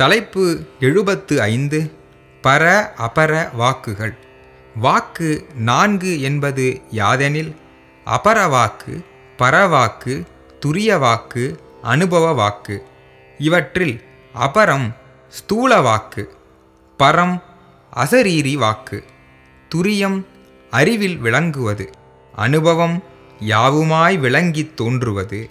தலைப்பு எழுபத்து ஐந்து பர அபர வாக்குகள். வாக்கு நான்கு என்பது யாதெனில் அபர வாக்கு பரவாக்கு துரிய வாக்கு அனுபவ வாக்கு. இவற்றில் அபரம் ஸ்தூல வாக்கு பரம் அசரீரி வாக்கு. துரியம் அறிவில் விளங்குவது அனுபவம் யாவுமாய் விளங்கித் தோன்றுவது.